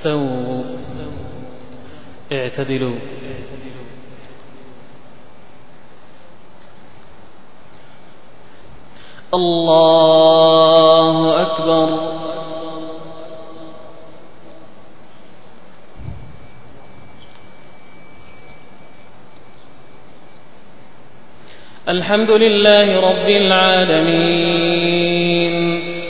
استووا اعتدلوا. الله أكبر. الحمد لله رب العالمين.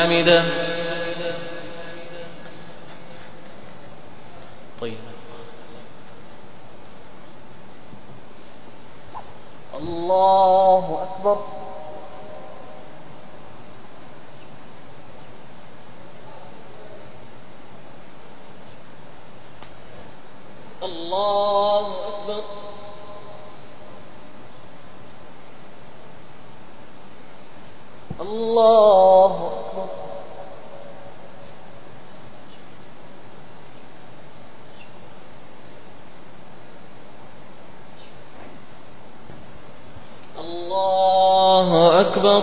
حمده طيب الله أكبر الله أكبر الله أكبر الله أكبر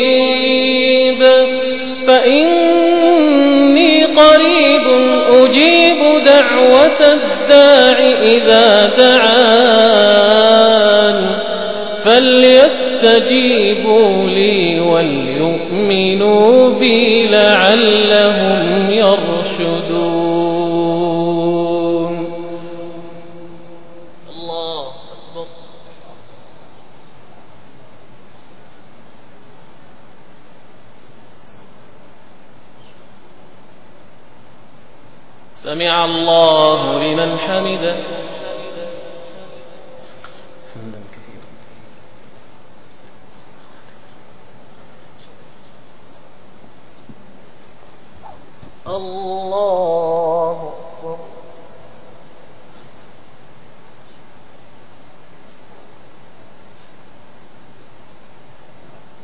دعوة الداع إذا دعان. فليستجيبوا لي وليؤمنوا بي لعلهم يرشدون سمع الله لمن حمده الله أكبر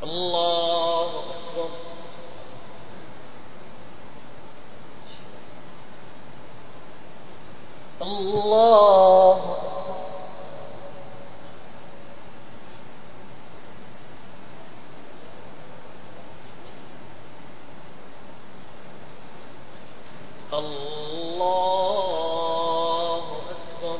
الله أكبر الله الله أكبر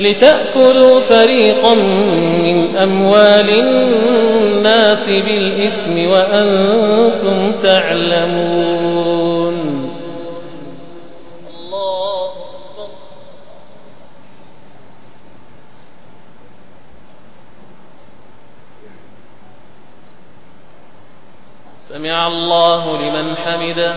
لتأكلوا فريقا من أموال الناس بالإثم وأنتم تعلمون. الله سمع الله لمن حمده.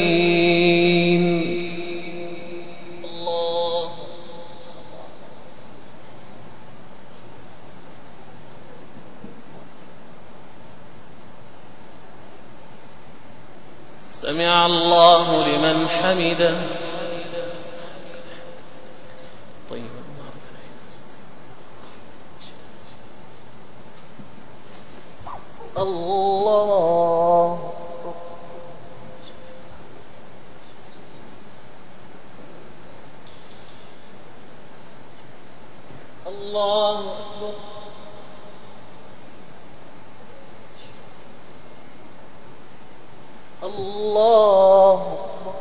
حمده طيب. الله. الله أكبر. الله أكبر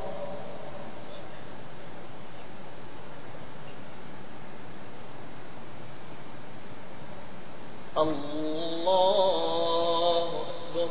الله أكبر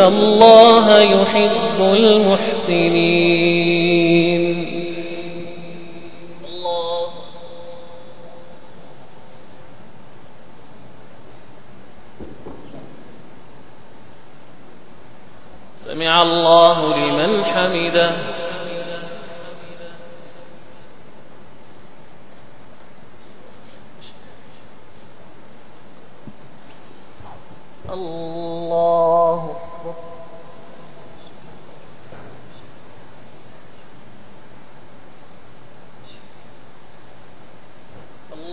الله يحب المحسنين الله سمع الله لمن حمده الله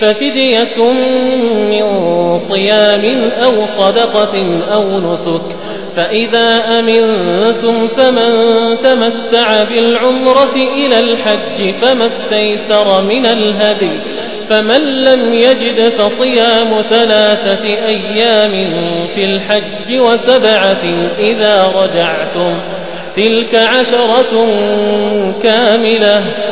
ففدية من صيام أو صدقة أو نسك. فإذا أمنتم فمن تمتع بالعمرة إلى الحج فما استيسر من الهدي. فمن لم يجد فصيام ثلاثة أيام في الحج وسبعة إذا رجعتم. تلك عشرة كاملة.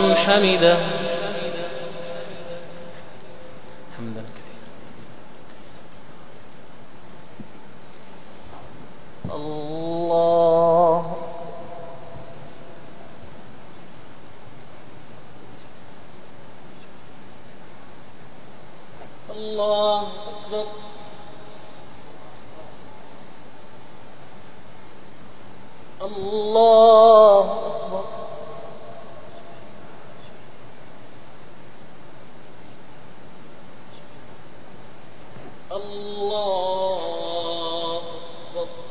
لمن حمده حمدا الله. الله أكبر. الله أكبر. الله أكبر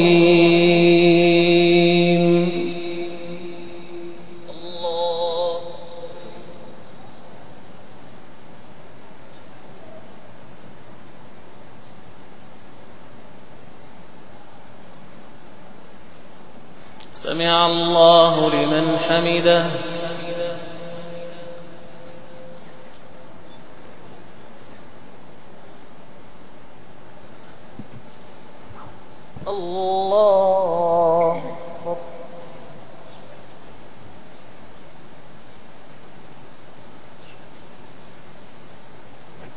لمن حمده الله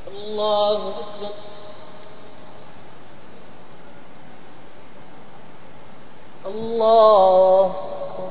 الله أكبر الله أكبر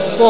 کو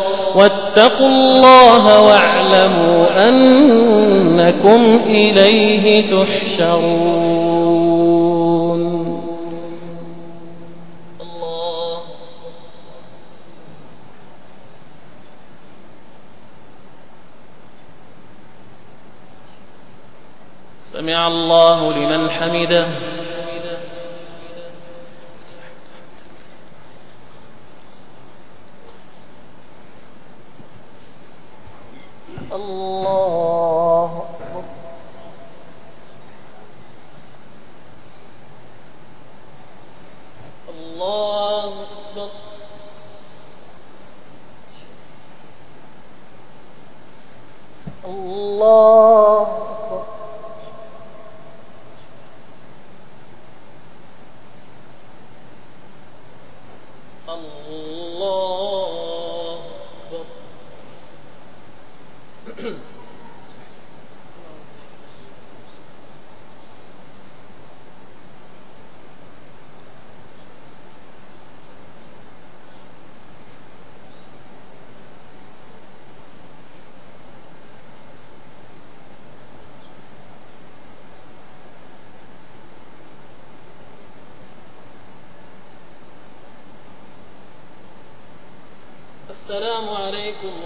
واتقوا الله واعلموا أنكم إليه تحشرون. سمع الله لمن حمده. الله الله أكبر الله السلام عليكم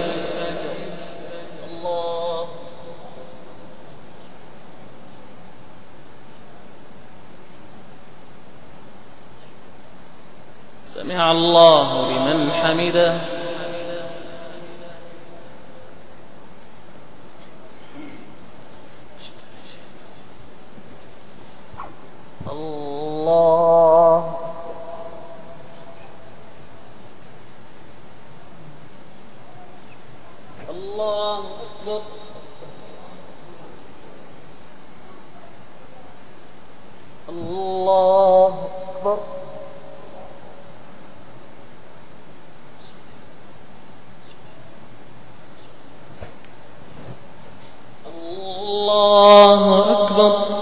سمع الله لمن حمده الله الله أكبر الله أكبر الله أكبر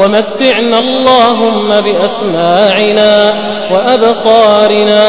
ومتعنا اللهم بأسماعنا وأبصارنا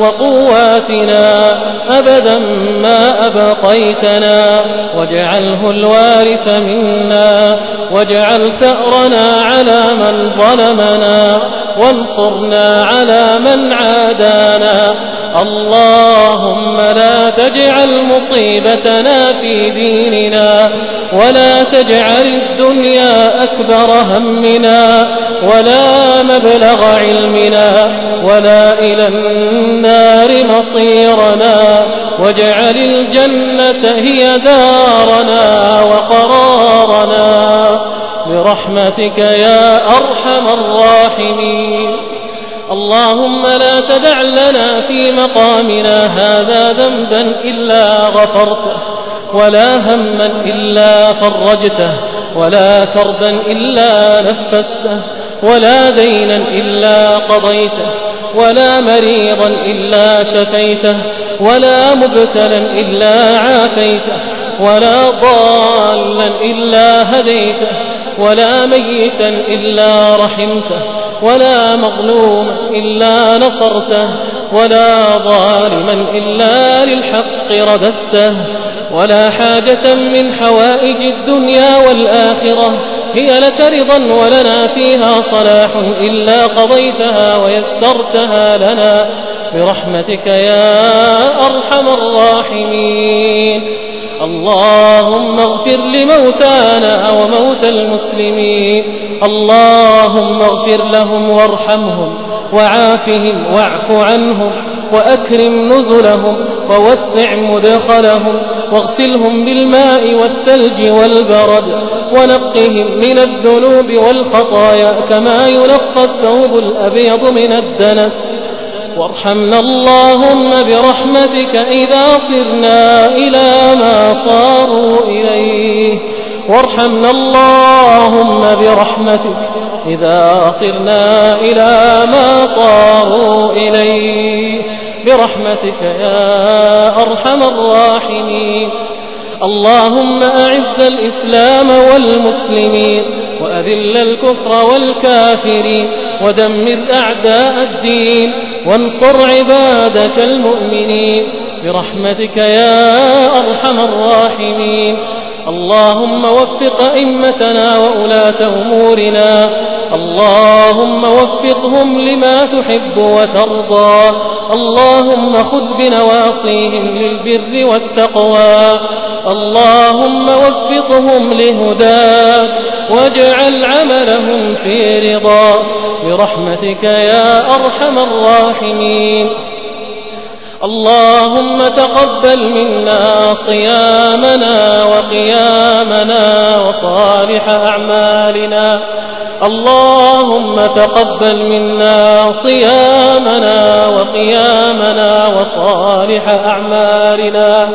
وقواتنا أبدا ما أبقيتنا واجعله الوارث منا واجعل ثأرنا على من ظلمنا وانصرنا على من عادانا اللهم لا تجعل مصيبتنا في ديننا ولا تجعل الدنيا أكبر همنا ولا مبلغ علمنا ولا إلى النار مصيرنا واجعل الجنة هي دارنا وقرارنا برحمتك يا أرحم الراحمين. اللهم لا تدع لنا في مقامنا هذا ذنبا إلا غفرته ولا هما إلا فرجته ولا كربا إلا نفسته ولا دينا إلا قضيته ولا مريضا إلا شفيته ولا مبتلا إلا عافيته ولا ضالا إلا هديته ولا ميتا إلا رحمته ولا مظلوما إلا نصرته ولا ظالما إلا للحق رددته. ولا حاجة من حوائج الدنيا والآخرة. هي لك رضا ولنا فيها صلاح. إلا قضيتها ويسرتها لنا. برحمتك يا أرحم الراحمين. اللهم اغفر لموتانا وموتى المسلمين. اللهم اغفر لهم وارحمهم وعافهم واعف عنهم. وأكرم نزلهم ووسع مدخلهم واغسلهم بالماء والثلج والبرد ونقهم من الذنوب والخطايا كما ينقى الثوب الأبيض من الدنس. وارحمنا اللهم برحمتك إذا صرنا إلى ما صاروا إليه. وارحمنا اللهم برحمتك إذا صرنا إلى ما صاروا إليه. برحمتك يا أرحم الراحمين. اللهم أعز الإسلام والمسلمين وأذل الكفر والكافرين ودمر أعداء الدين وانصر عبادك المؤمنين برحمتك يا أرحم الراحمين. اللهم وفق أئمتنا وولاة أمورنا. اللهم وفقهم لما تحب وترضى. اللهم خذ بنواصيهم للبر والتقوى. اللهم وفقهم لهداك. واجعل عملهم في رضاك. برحمتك يا أرحم الراحمين. اللهم تقبل منا صيامنا وقيامنا وصالح أعمالنا. اللهم تقبل منا صيامنا وقيامنا وصالح أعمالنا.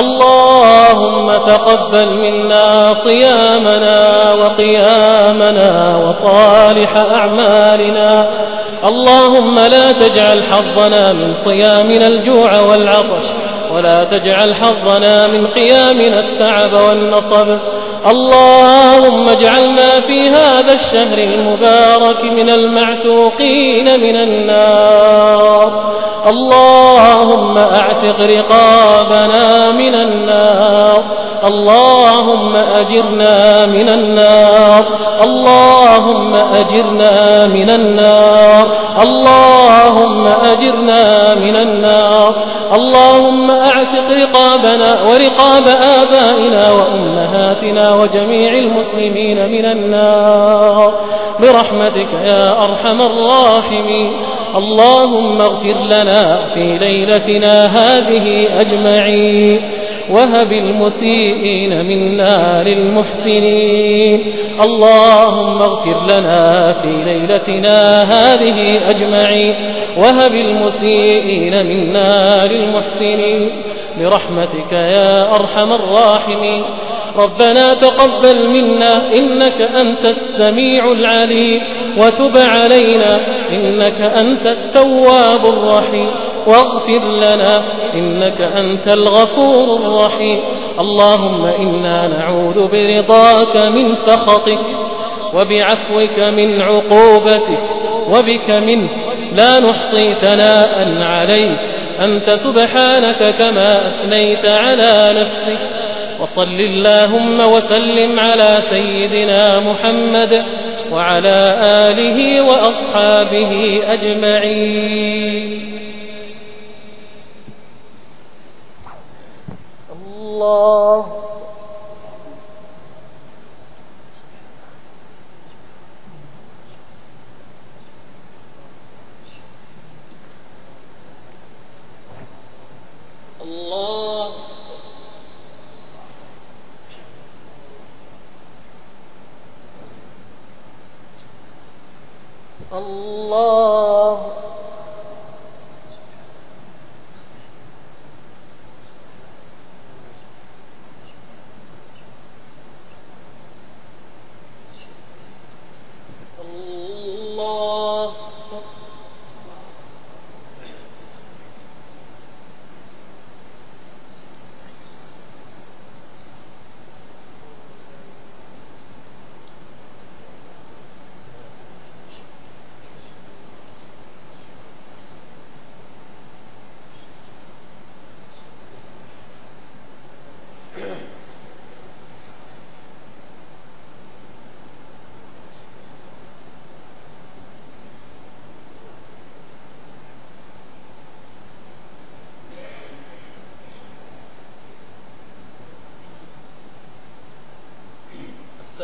اللهم تقبل منا صيامنا وقيامنا وصالح أعمالنا. اللهم لا تجعل حظنا من صيامنا الجوع والعطش ولا تجعل حظنا من قيامنا التعب والنصب. اللهم اجعلنا في هذا الشهر المبارك من المعتوقين من النار. اللهم أعتق رقابنا من النار. اللهم أجرنا من النار. اللهم أجرنا من النار. اللهم أجرنا من النار. اللهم أعتق رقابنا ورقاب آبائنا وأمهاتنا وجميع المسلمين من النار. برحمتك يا أرحم الراحمين. اللهم اغفر لنا في ليلتنا هذه أجمعين. وهب المسيئين منا للمحسنين. اللهم اغفر لنا في ليلتنا هذه أجمعين. وهب المسيئين منا للمحسنين. برحمتك يا أرحم الراحمين. ربنا تقبل منا إنك أنت السميع العليم وتب علينا إنك أنت التواب الرحيم واغفر لنا إنك أنت الغفور الرحيم اللهم إنا نعوذ برضاك من سخطك وبعفوك من عقوبتك وبك منك لا نحصي ثناء عليك أنت سبحانك كما أثنيت على نفسك وصل اللهم وسلم على سيدنا محمد وعلى آله وأصحابه أجمعين. الله الله